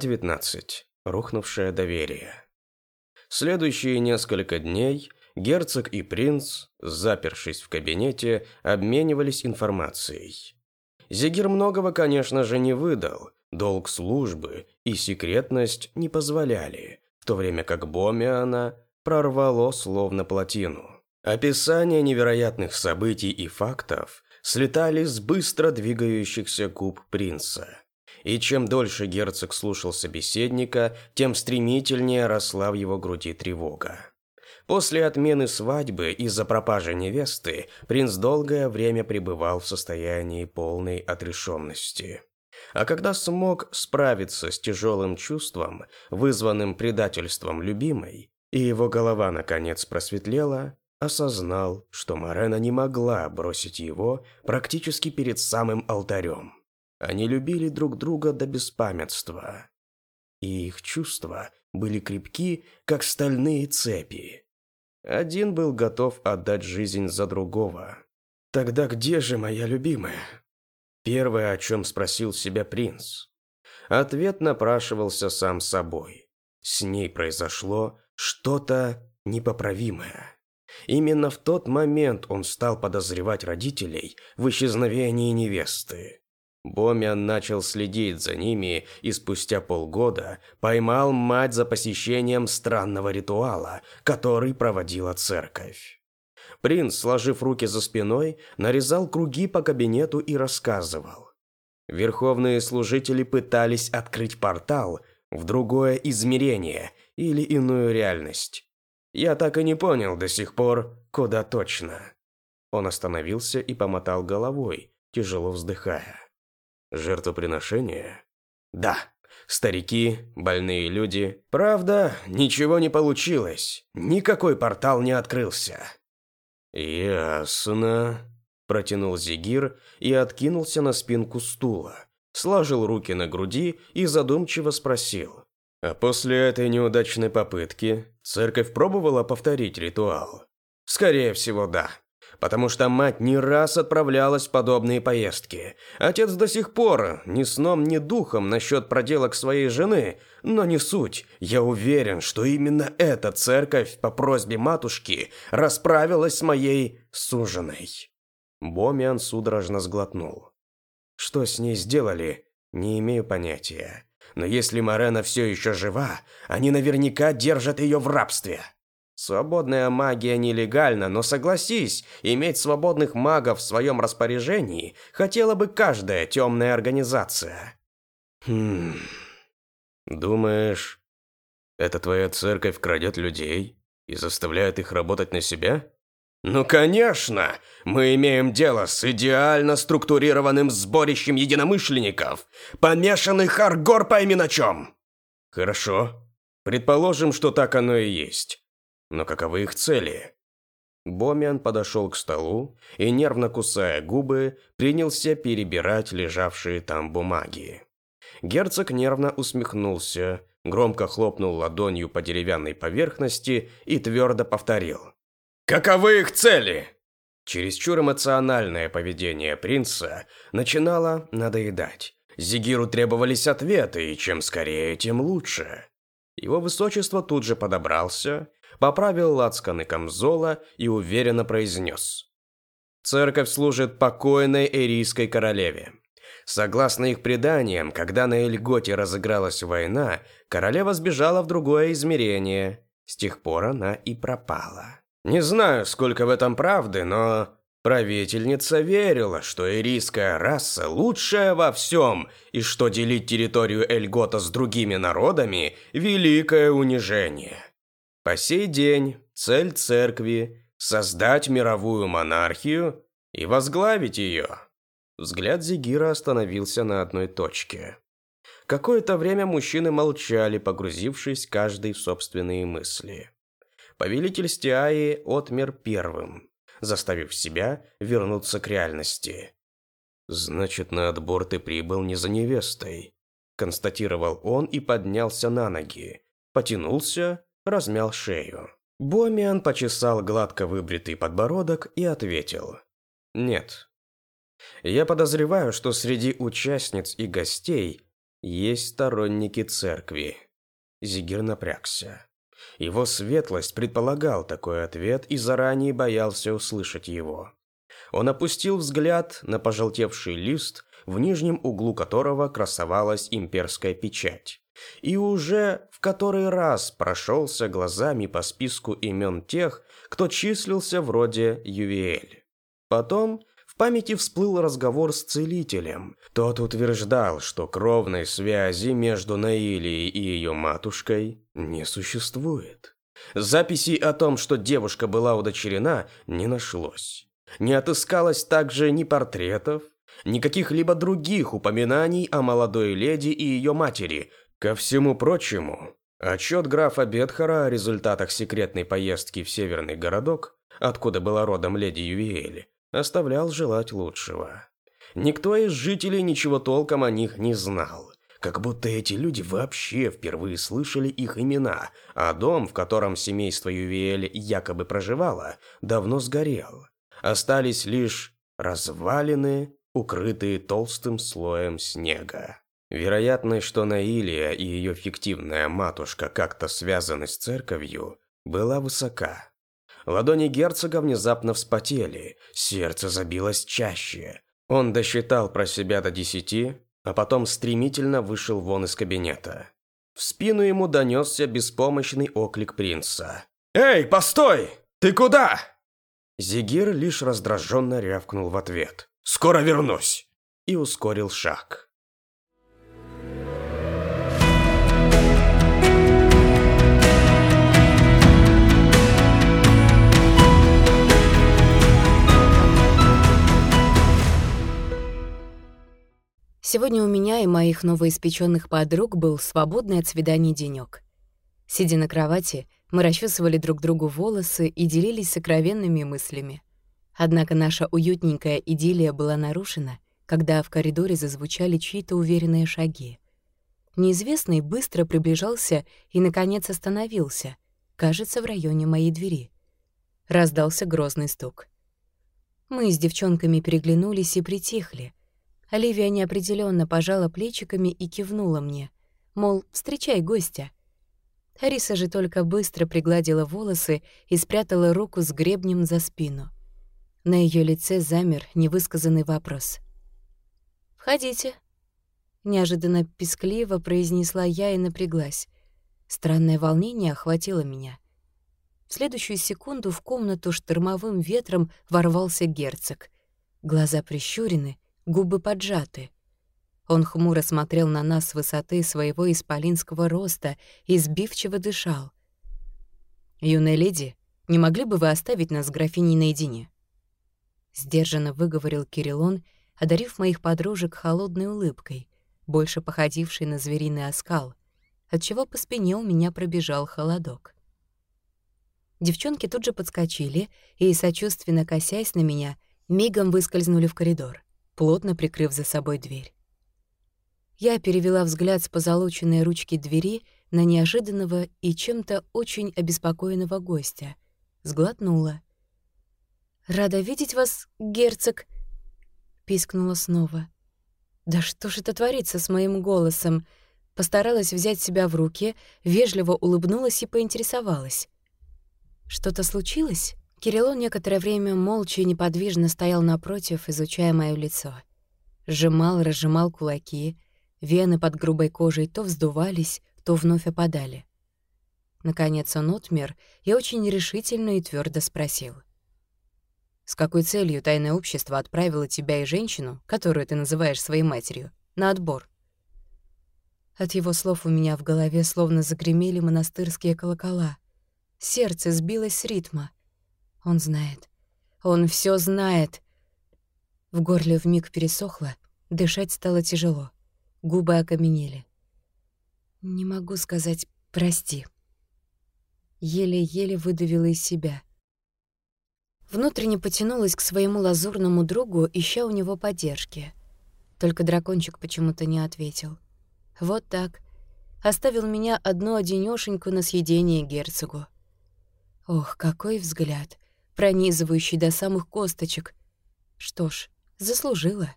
Глава 19. Рухнувшее доверие. Следующие несколько дней герцог и принц, запершись в кабинете, обменивались информацией. Зигир многого, конечно же, не выдал, долг службы и секретность не позволяли, в то время как Бомиана прорвало словно плотину. Описания невероятных событий и фактов слетали с быстро двигающихся губ принца – и чем дольше герцог слушал собеседника, тем стремительнее росла в его груди тревога. После отмены свадьбы из-за пропажи невесты принц долгое время пребывал в состоянии полной отрешенности. А когда смог справиться с тяжелым чувством, вызванным предательством любимой, и его голова наконец просветлела, осознал, что Марена не могла бросить его практически перед самым алтарем. Они любили друг друга до беспамятства. И их чувства были крепки, как стальные цепи. Один был готов отдать жизнь за другого. «Тогда где же моя любимая?» Первое, о чем спросил себя принц. Ответ напрашивался сам собой. С ней произошло что-то непоправимое. Именно в тот момент он стал подозревать родителей в исчезновении невесты. Бомиан начал следить за ними и спустя полгода поймал мать за посещением странного ритуала, который проводила церковь. Принц, сложив руки за спиной, нарезал круги по кабинету и рассказывал. Верховные служители пытались открыть портал в другое измерение или иную реальность. Я так и не понял до сих пор, куда точно. Он остановился и помотал головой, тяжело вздыхая. Жертвоприношение? Да. Старики, больные люди. Правда, ничего не получилось. Никакой портал не открылся. Ясно. Протянул Зигир и откинулся на спинку стула. Сложил руки на груди и задумчиво спросил. А после этой неудачной попытки церковь пробовала повторить ритуал? Скорее всего, да потому что мать не раз отправлялась в подобные поездки. Отец до сих пор ни сном, ни духом насчет проделок своей жены, но не суть. Я уверен, что именно эта церковь по просьбе матушки расправилась с моей суженой. Бомиан судорожно сглотнул. Что с ней сделали, не имею понятия. Но если Марена все еще жива, они наверняка держат ее в рабстве. Свободная магия нелегальна, но согласись, иметь свободных магов в своем распоряжении хотела бы каждая темная организация. Хм. Думаешь, эта твоя церковь крадет людей и заставляет их работать на себя? Ну, конечно! Мы имеем дело с идеально структурированным сборищем единомышленников, помешанных аргор пойми на чем. Хорошо. Предположим, что так оно и есть. Но каковы их цели? Бомиан подошел к столу и, нервно кусая губы, принялся перебирать лежавшие там бумаги. Герцог нервно усмехнулся, громко хлопнул ладонью по деревянной поверхности и твердо повторил. «Каковы их цели?» Чересчур эмоциональное поведение принца начинало надоедать. Зигиру требовались ответы, и чем скорее, тем лучше. Его высочество тут же подобрался поправил лацканы камзола и уверенно произнес. Церковь служит покойной эрийской королеве. Согласно их преданиям, когда на Эльготе разыгралась война, королева сбежала в другое измерение. С тех пор она и пропала. Не знаю, сколько в этом правды, но правительница верила, что эрийская раса лучшая во всем, и что делить территорию Эльгота с другими народами – великое унижение. По сей день цель церкви – создать мировую монархию и возглавить ее. Взгляд Зигира остановился на одной точке. Какое-то время мужчины молчали, погрузившись каждый в собственные мысли. Повелитель Стиаи отмер первым, заставив себя вернуться к реальности. «Значит, на отбор ты прибыл не за невестой», – констатировал он и поднялся на ноги, потянулся размял шею. Бомиан почесал гладко выбритый подбородок и ответил. «Нет. Я подозреваю, что среди участниц и гостей есть сторонники церкви. Зигир напрягся. Его светлость предполагал такой ответ и заранее боялся услышать его. Он опустил взгляд на пожелтевший лист, в нижнем углу которого красовалась имперская печать, и уже в который раз прошелся глазами по списку имен тех, кто числился вроде Ювиэль. Потом в памяти всплыл разговор с целителем. Тот утверждал, что кровной связи между Наилией и ее матушкой не существует. Записей о том, что девушка была удочерена, не нашлось. Не отыскалось также ни портретов, ни каких-либо других упоминаний о молодой леди и ее матери. Ко всему прочему, отчет графа Бетхара о результатах секретной поездки в северный городок, откуда была родом леди Ювиэль, оставлял желать лучшего. Никто из жителей ничего толком о них не знал. Как будто эти люди вообще впервые слышали их имена, а дом, в котором семейство Ювиэль якобы проживало, давно сгорел. Остались лишь развалины, укрытые толстым слоем снега. Вероятность, что Наилия и ее фиктивная матушка как-то связаны с церковью, была высока. Ладони герцога внезапно вспотели, сердце забилось чаще. Он досчитал про себя до десяти, а потом стремительно вышел вон из кабинета. В спину ему донесся беспомощный оклик принца. «Эй, постой! Ты куда?» Зигир лишь раздраженно рявкнул в ответ. «Скоро вернусь!» и ускорил шаг. Сегодня у меня и моих новоиспеченных подруг был свободный от свиданий денёк. Сидя на кровати, мы расчесывали друг другу волосы и делились сокровенными мыслями. Однако наша уютненькая идиллия была нарушена, когда в коридоре зазвучали чьи-то уверенные шаги. Неизвестный быстро приближался и, наконец, остановился, кажется, в районе моей двери. Раздался грозный стук. Мы с девчонками переглянулись и притихли — Оливия неопределенно пожала плечиками и кивнула мне, мол, встречай гостя. Ариса же только быстро пригладила волосы и спрятала руку с гребнем за спину. На ее лице замер невысказанный вопрос. «Входите», — неожиданно пескливо произнесла я и напряглась. Странное волнение охватило меня. В следующую секунду в комнату штормовым ветром ворвался герцог. Глаза прищурены, губы поджаты. Он хмуро смотрел на нас с высоты своего исполинского роста и сбивчиво дышал. «Юная леди, не могли бы вы оставить нас с графиней наедине?» Сдержанно выговорил Кириллон, одарив моих подружек холодной улыбкой, больше походившей на звериный оскал, отчего по спине у меня пробежал холодок. Девчонки тут же подскочили и, сочувственно косясь на меня, мигом выскользнули в коридор плотно прикрыв за собой дверь. Я перевела взгляд с позолоченной ручки двери на неожиданного и чем-то очень обеспокоенного гостя. Сглотнула. «Рада видеть вас, герцог!» Пискнула снова. «Да что же это творится с моим голосом?» Постаралась взять себя в руки, вежливо улыбнулась и поинтересовалась. «Что-то случилось?» Кирилло некоторое время молча и неподвижно стоял напротив, изучая моё лицо. Сжимал, разжимал кулаки, вены под грубой кожей то вздувались, то вновь опадали. Наконец он отмер и очень решительно и твердо спросил. «С какой целью тайное общество отправило тебя и женщину, которую ты называешь своей матерью, на отбор?» От его слов у меня в голове словно загремели монастырские колокола. Сердце сбилось с ритма — он знает. Он все знает. В горле вмиг пересохло, дышать стало тяжело. Губы окаменели. Не могу сказать «прости». Еле-еле выдавила из себя. Внутренне потянулась к своему лазурному другу, ища у него поддержки. Только дракончик почему-то не ответил. Вот так. Оставил меня одну одинёшеньку на съедение герцогу. Ох, какой взгляд пронизывающий до самых косточек. Что ж, заслужила.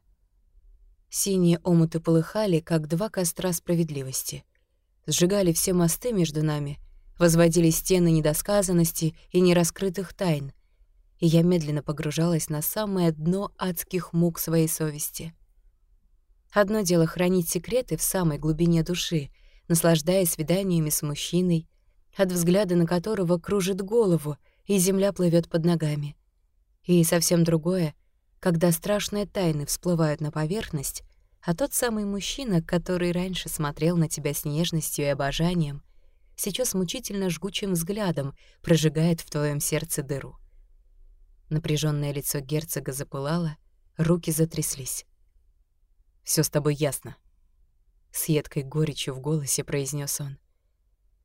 Синие омуты полыхали, как два костра справедливости. Сжигали все мосты между нами, возводили стены недосказанности и нераскрытых тайн, и я медленно погружалась на самое дно адских мук своей совести. Одно дело хранить секреты в самой глубине души, наслаждаясь свиданиями с мужчиной, от взгляда на которого кружит голову, и земля плывет под ногами. И совсем другое, когда страшные тайны всплывают на поверхность, а тот самый мужчина, который раньше смотрел на тебя с нежностью и обожанием, сейчас мучительно жгучим взглядом прожигает в твоем сердце дыру. Напряженное лицо герцога запылало, руки затряслись. Все с тобой ясно», — с едкой горечью в голосе произнес он.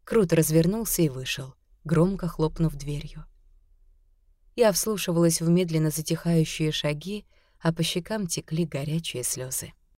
Круто развернулся и вышел, громко хлопнув дверью. Я вслушивалась в медленно затихающие шаги, а по щекам текли горячие слезы.